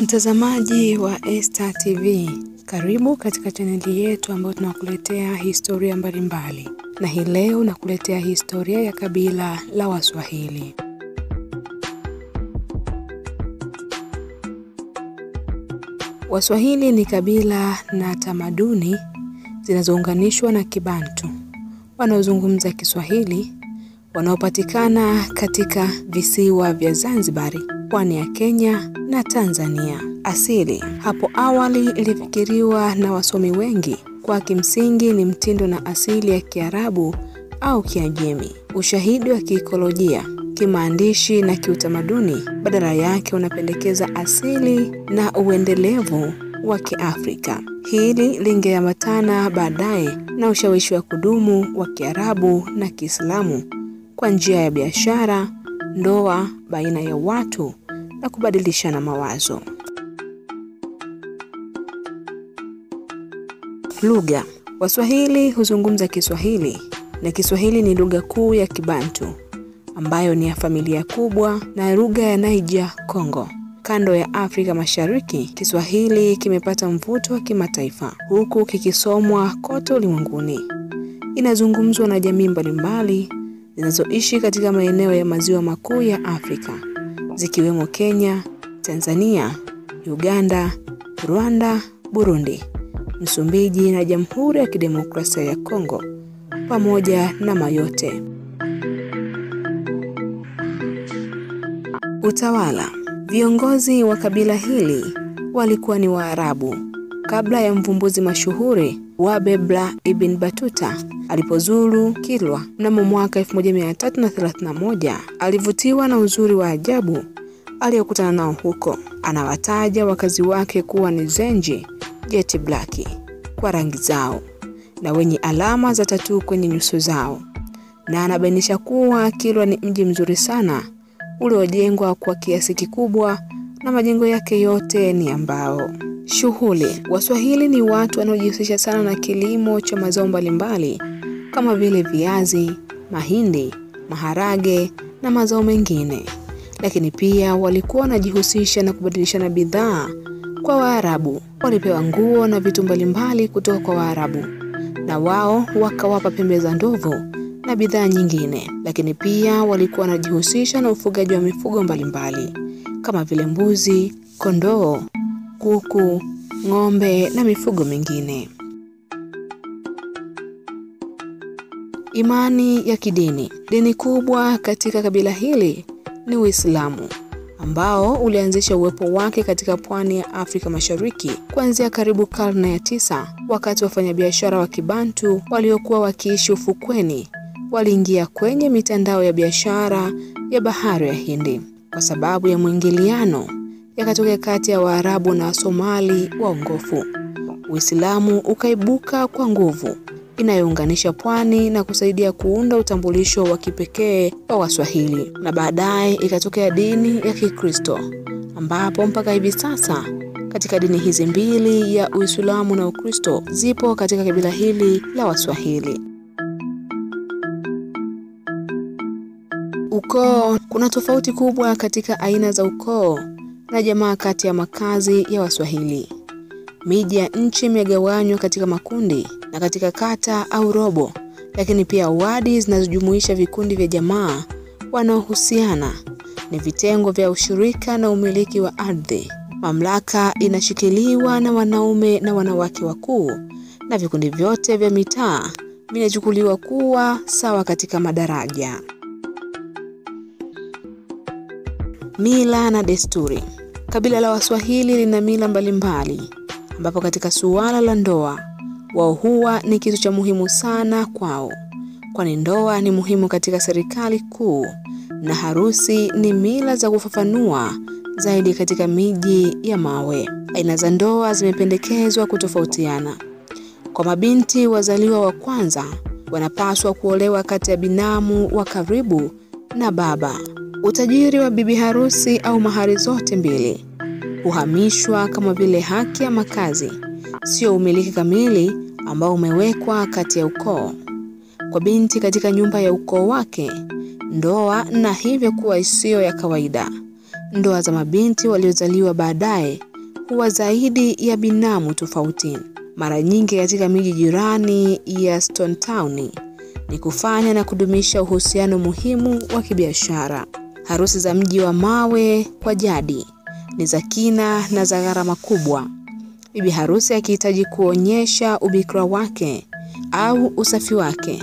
Mtazamaji wa Esta TV, karibu katika chaneli yetu ambayo tunakuletea historia mbalimbali, na hii leo nakuletea historia ya kabila la Waswahili. Waswahili ni kabila na tamaduni zinazounganishwa na Kibantu wanaozungumza Kiswahili wanaopatikana katika visiwa vya Zanzibari, pwani ya Kenya na Tanzania. Asili hapo awali ilifikiriwa na wasomi wengi kwa kimsingi ni mtindo na asili ya Kiarabu au Kiajemi. Ushahidi wa kiikolojia, kimaandishi na kiutamaduni badala yake unapendekeza asili na uendelevu wa Kiafrika. Hili lingeambatana baadaye na ushawishi wa kudumu wa Kiarabu na Kiislamu kwa njia ya biashara, ndoa baina ya watu na kubadilishana mawazo. Lugha. Waswahili huzungumza Kiswahili na Kiswahili ni lugha kuu ya Kibantu ambayo ni ya familia kubwa na lugha ya Niger Congo. Kando ya Afrika Mashariki, Kiswahili kimepata mvuto wa kimataifa huku kikisomwa kote ulimwenguni. Inazungumzwa na jamii mbalimbali zinazoishi katika maeneo ya maziwa makuu ya Afrika zikiwemo Kenya, Tanzania, Uganda, Rwanda, Burundi, Msumbiji na Jamhuri ya Kidemokrasia ya Kongo pamoja na Mayotte. Utawala. Viongozi wa kabila hili walikuwa ni Waarabu kabla ya mvumbuzi mashuhuri wa Bebla Ibn Batuta alipozuru Kilwa mnamo mwaka 1331 alivutiwa na uzuri wa ajabu aliyokutana nao huko. Anawataja wakazi wake kuwa ni Zenji Jet Black kwa rangi zao na wenye alama za tatu kwenye nyuso zao, na anabainisha kuwa Kilwa ni mji mzuri sana uliojengwa kwa kiasi kikubwa na majengo yake yote ni ya mbao. Shughuli. Waswahili ni watu wanaojihusisha sana na kilimo cha mazao mbalimbali kama vile viazi, mahindi, maharage na mazao mengine, lakini pia walikuwa wanajihusisha na kubadilishana bidhaa kwa Waarabu. Walipewa nguo na vitu mbalimbali kutoka kwa Waarabu na wao wakawapa pembe za ndovu na bidhaa nyingine, lakini pia walikuwa wanajihusisha na ufugaji wa mifugo mbalimbali kama vile mbuzi, kondoo, kuku, ng'ombe na mifugo mingine. Imani ya kidini. Dini kubwa katika kabila hili ni Uislamu ambao ulianzisha uwepo wake katika pwani ya Afrika Mashariki kuanzia karibu karne ya tisa, wakati wafanyabiashara wa Kibantu waliokuwa wakiishi ufukweni waliingia kwenye mitandao ya biashara ya bahari ya Hindi. Kwa sababu ya mwingiliano yakatokea kati ya Waarabu na Wasomali waongofu, Uislamu ukaibuka kwa nguvu inayounganisha pwani na kusaidia kuunda utambulisho wa kipekee wa Waswahili, na baadaye ikatokea dini ya Kikristo ambapo mpaka hivi sasa katika dini hizi mbili ya Uislamu na Ukristo zipo katika kabila hili la Waswahili. Ukoo. Kuna tofauti kubwa katika aina za ukoo na jamaa kati ya makazi ya Waswahili. Miji ya nchi imegawanywa katika makundi na katika kata au robo, lakini pia wadi zinazojumuisha vikundi vya jamaa wanaohusiana. Ni vitengo vya ushirika na umiliki wa ardhi. Mamlaka inashikiliwa na wanaume na wanawake wakuu, na vikundi vyote vya mitaa vinachukuliwa kuwa sawa katika madaraja. Mila na desturi. Kabila la Waswahili lina mila mbalimbali, ambapo katika suala la ndoa wao huwa ni kitu cha muhimu sana kwao, kwani ndoa ni muhimu katika serikali kuu na harusi ni mila za kufafanua zaidi katika miji ya mawe. Aina za ndoa zimependekezwa kutofautiana. Kwa mabinti wazaliwa wa kwanza wanapaswa kuolewa kati ya binamu wa karibu na baba. Utajiri wa bibi harusi au mahari zote mbili huhamishwa kama vile haki ya makazi, sio umiliki kamili ambao umewekwa kati ya ukoo. Kwa binti katika nyumba ya ukoo wake, ndoa na hivyo kuwa isiyo ya kawaida. Ndoa za mabinti waliozaliwa baadaye huwa zaidi ya binamu tofauti. Mara nyingi katika miji jirani ya Stone Town ni kufanya na kudumisha uhusiano muhimu wa kibiashara. Harusi za mji wa mawe kwa jadi ni za kina na za gharama kubwa. Bibi harusi akihitaji kuonyesha ubikra wake au usafi wake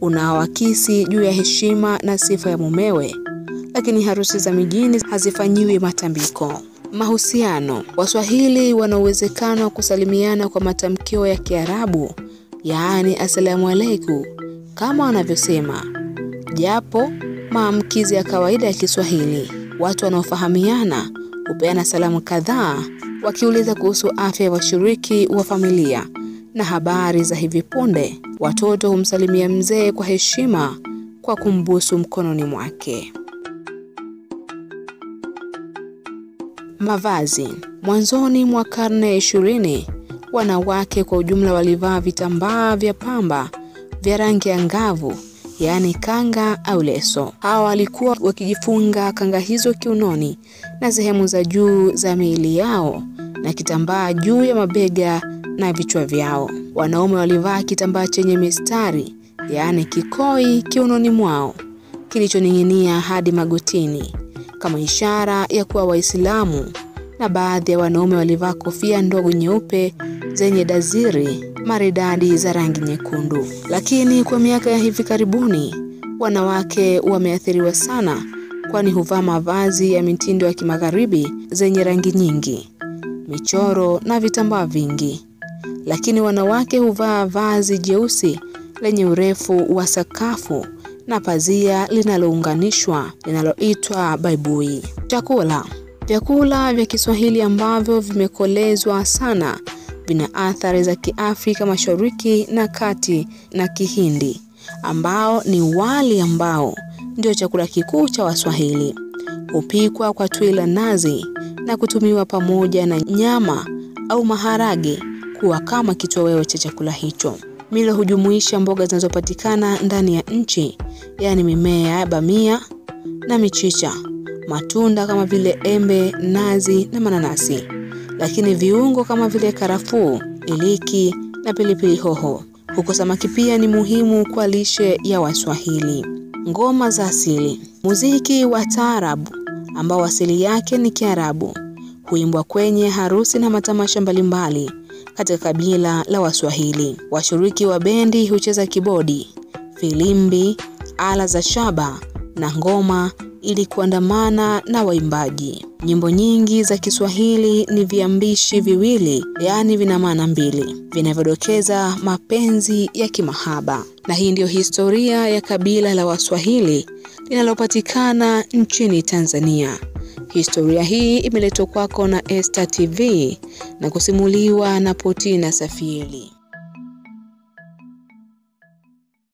unaoakisi juu ya heshima na sifa ya mumewe, lakini harusi za mijini hazifanyiwi matambiko. Mahusiano. Waswahili wana uwezekano wa kusalimiana kwa matamkio ya Kiarabu, yaani asalamu alaikum, kama wanavyosema, japo maamkizi ya kawaida ya Kiswahili. Watu wanaofahamiana hupeana salamu kadhaa, wakiuliza kuhusu afya ya washiriki wa familia na habari za hivi punde. Watoto humsalimia mzee kwa heshima kwa kumbusu mkononi mwake. Mavazi. Mwanzoni mwa karne ya ishirini, wanawake kwa ujumla walivaa vitambaa vya pamba vya rangi angavu, yaani kanga au leso. Hawa walikuwa wakijifunga kanga hizo kiunoni na sehemu za juu za miili yao na kitambaa juu ya mabega na vichwa vyao. Wanaume walivaa kitambaa chenye mistari, yaani kikoi kiunoni mwao kilichoning'inia hadi magotini kama ishara ya kuwa Waislamu, na baadhi ya wanaume walivaa kofia ndogo nyeupe zenye daziri maridadi za rangi nyekundu. Lakini kwa miaka ya hivi karibuni, wanawake wameathiriwa sana, kwani huvaa mavazi ya mitindo ya kimagharibi zenye rangi nyingi, michoro na vitambaa vingi. Lakini wanawake huvaa vazi jeusi lenye urefu wa sakafu na pazia linalounganishwa linaloitwa baibui. Chakula. Vyakula vya Kiswahili ambavyo vimekolezwa sana vina athari za Kiafrika Mashariki na Kati na Kihindi, ambao ni wali ambao ndio chakula kikuu cha Waswahili. Hupikwa kwa tui la nazi na kutumiwa pamoja na nyama au maharage kuwa kama kitoweo cha chakula hicho. Milo hujumuisha mboga zinazopatikana ndani ya nchi, yaani mimea ya bamia na michicha, matunda kama vile embe, nazi na mananasi, lakini viungo kama vile karafuu, iliki na pilipili hoho. Huko samaki pia ni muhimu kwa lishe ya Waswahili. Ngoma za asili. Muziki wa taarabu ambao asili yake ni Kiarabu huimbwa kwenye harusi na matamasha mbalimbali katika kabila la Waswahili. Washiriki wa bendi hucheza kibodi, filimbi, ala za shaba na ngoma ili kuandamana na waimbaji. Nyimbo nyingi za Kiswahili ni viambishi viwili, yaani vina maana mbili, vinavyodokeza mapenzi ya kimahaba. Na hii ndiyo historia ya kabila la Waswahili linalopatikana nchini Tanzania. Historia hii imeletwa kwako na Esta TV na kusimuliwa na Potina Safieli.